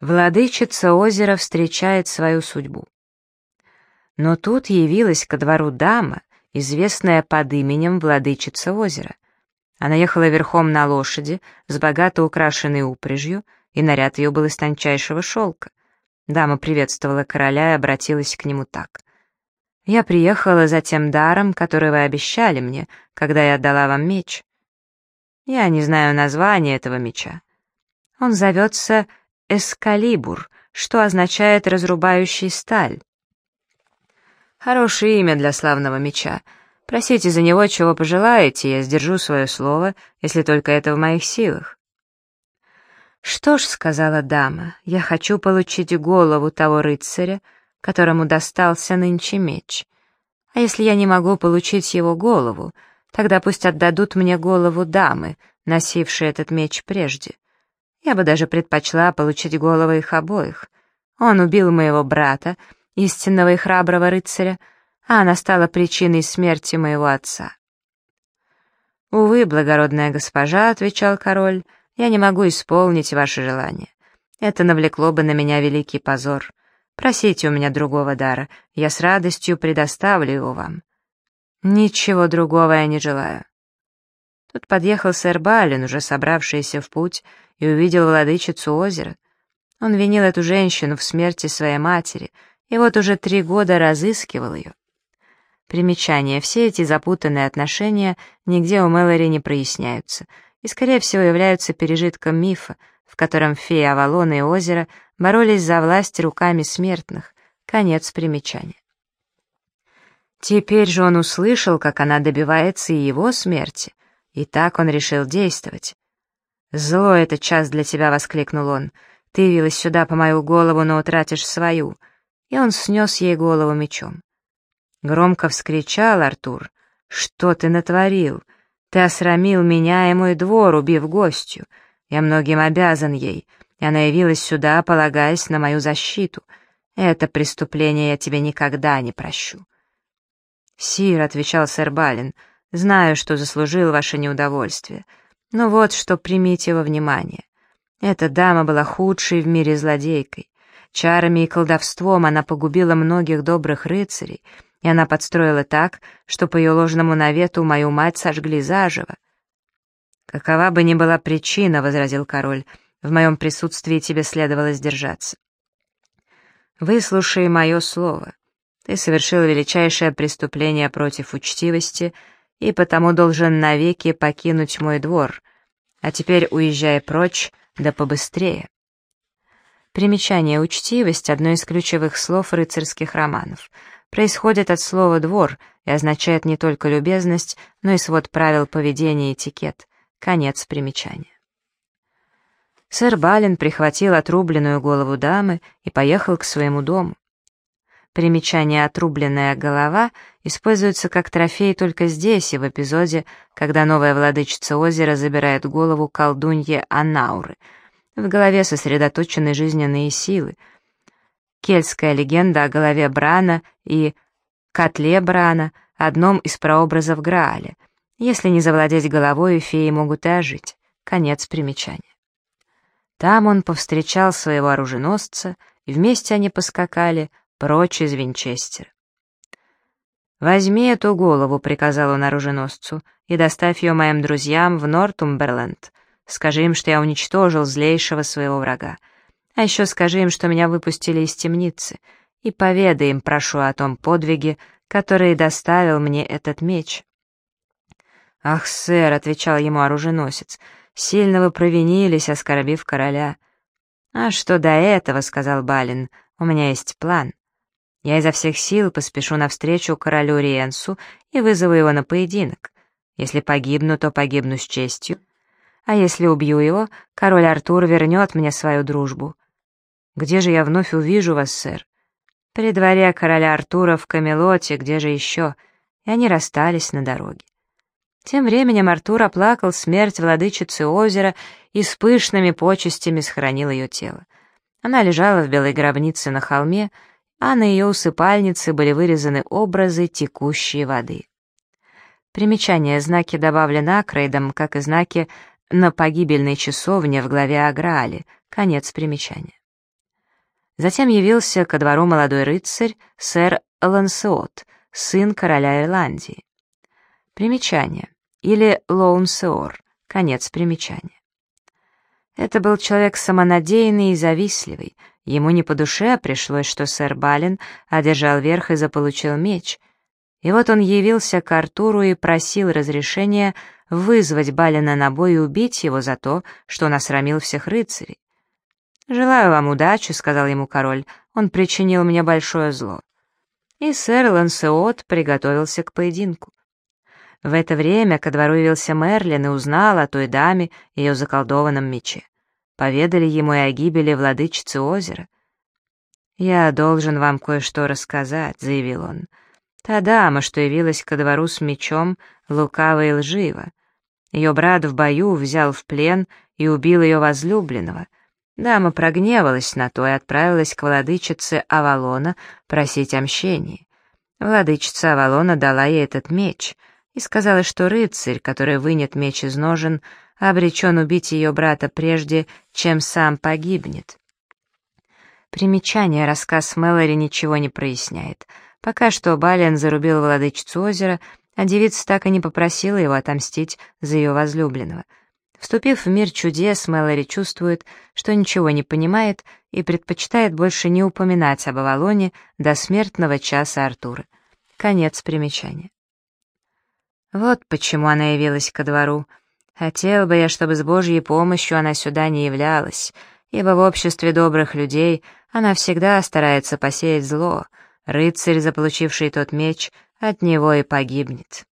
Владычица озера встречает свою судьбу. Но тут явилась ко двору дама, известная под именем Владычица озера. Она ехала верхом на лошади, с богато украшенной упряжью, и наряд ее был из тончайшего шелка. Дама приветствовала короля и обратилась к нему так. «Я приехала за тем даром, который вы обещали мне, когда я отдала вам меч. Я не знаю названия этого меча. Он зовется Эскалибур, что означает «разрубающий сталь». Хорошее имя для славного меча. Просите за него, чего пожелаете, я сдержу свое слово, если только это в моих силах. «Что ж», — сказала дама, — «я хочу получить голову того рыцаря, которому достался нынче меч. А если я не могу получить его голову, тогда пусть отдадут мне голову дамы, носившей этот меч прежде. Я бы даже предпочла получить головы их обоих. Он убил моего брата, истинного и храброго рыцаря, а она стала причиной смерти моего отца. «Увы, благородная госпожа», — отвечал король, — «я не могу исполнить ваше желание. Это навлекло бы на меня великий позор. Просите у меня другого дара, я с радостью предоставлю его вам». «Ничего другого я не желаю». Тут подъехал сэр Балин, уже собравшийся в путь, и увидел владычицу озера. Он винил эту женщину в смерти своей матери, и вот уже три года разыскивал ее. Примечание. Все эти запутанные отношения нигде у Мэлори не проясняются, и, скорее всего, являются пережитком мифа, в котором феи Авалона и озера боролись за власть руками смертных. Конец примечания. Теперь же он услышал, как она добивается и его смерти, и так он решил действовать. «Зло это час для тебя!» — воскликнул он. «Ты явилась сюда по мою голову, но утратишь свою!» И он снес ей голову мечом. Громко вскричал Артур. «Что ты натворил? Ты осрамил меня и мой двор, убив гостью. Я многим обязан ей, и она явилась сюда, полагаясь на мою защиту. Это преступление я тебе никогда не прощу». «Сир», — отвечал сэр Балин, — «знаю, что заслужил ваше неудовольствие». Но вот что примите во внимание. Эта дама была худшей в мире злодейкой. Чарами и колдовством она погубила многих добрых рыцарей, и она подстроила так, что по ее ложному навету мою мать сожгли заживо. «Какова бы ни была причина», — возразил король, — «в моем присутствии тебе следовало сдержаться». «Выслушай мое слово. Ты совершил величайшее преступление против учтивости — и потому должен навеки покинуть мой двор. А теперь уезжай прочь, да побыстрее. Примечание «учтивость» — одно из ключевых слов рыцарских романов. Происходит от слова «двор» и означает не только любезность, но и свод правил поведения и этикет. Конец примечания. Сэр Бален прихватил отрубленную голову дамы и поехал к своему дому. Примечание «отрубленная голова» используется как трофей только здесь и в эпизоде, когда новая владычица озера забирает голову колдуньи Анауры. В голове сосредоточены жизненные силы. Кельтская легенда о голове Брана и котле Брана, одном из прообразов Грааля. Если не завладеть головой, феи могут и ожить. Конец примечания. Там он повстречал своего оруженосца, и вместе они поскакали прочь из Винчестера. «Возьми эту голову», — приказал он оруженосцу, «и доставь ее моим друзьям в Нортумберленд. Скажи им, что я уничтожил злейшего своего врага. А еще скажи им, что меня выпустили из темницы, и поведай им, прошу, о том подвиге, который доставил мне этот меч». «Ах, сэр», — отвечал ему оруженосец, — «сильно вы провинились, оскорбив короля». «А что до этого», — сказал Балин, — «у меня есть план». Я изо всех сил поспешу навстречу королю Риенсу и вызову его на поединок. Если погибну, то погибну с честью. А если убью его, король Артур вернет мне свою дружбу. Где же я вновь увижу вас, сэр? При дворе короля Артура в Камелоте, где же еще? И они расстались на дороге. Тем временем Артур оплакал смерть владычицы озера и с пышными почестями сохранил ее тело. Она лежала в белой гробнице на холме, а на ее усыпальнице были вырезаны образы текущей воды. Примечание знаки добавлены Акрейдом, как и знаки на погибельной часовне в главе о Граале. Конец примечания. Затем явился ко двору молодой рыцарь, сэр Лансеот, сын короля Ирландии. Примечание. Или Лоунсеор. Конец примечания. Это был человек самонадеянный и завистливый. Ему не по душе пришлось, что сэр Бален одержал верх и заполучил меч. И вот он явился к Артуру и просил разрешения вызвать Балена на бой и убить его за то, что он осрамил всех рыцарей. «Желаю вам удачи», — сказал ему король, — «он причинил мне большое зло». И сэр Лансеот приготовился к поединку. В это время ко двору явился Мерлин и узнал о той даме и ее заколдованном мече. Поведали ему и о гибели владычицы озера. «Я должен вам кое-что рассказать», — заявил он. «Та дама, что явилась ко двору с мечом, лукава и лжива. Ее брат в бою взял в плен и убил ее возлюбленного. Дама прогневалась на то и отправилась к владычице Авалона просить о мщении. Владычица Авалона дала ей этот меч — и сказала, что рыцарь, который вынет меч из ножен, обречен убить ее брата прежде, чем сам погибнет. Примечание, рассказ Мэлори ничего не проясняет. Пока что Балиан зарубил владычицу озера, а девица так и не попросила его отомстить за ее возлюбленного. Вступив в мир чудес, Мэлори чувствует, что ничего не понимает и предпочитает больше не упоминать об Авалоне до смертного часа Артура. Конец примечания. Вот почему она явилась ко двору. Хотел бы я, чтобы с Божьей помощью она сюда не являлась, ибо в обществе добрых людей она всегда старается посеять зло. Рыцарь, заполучивший тот меч, от него и погибнет.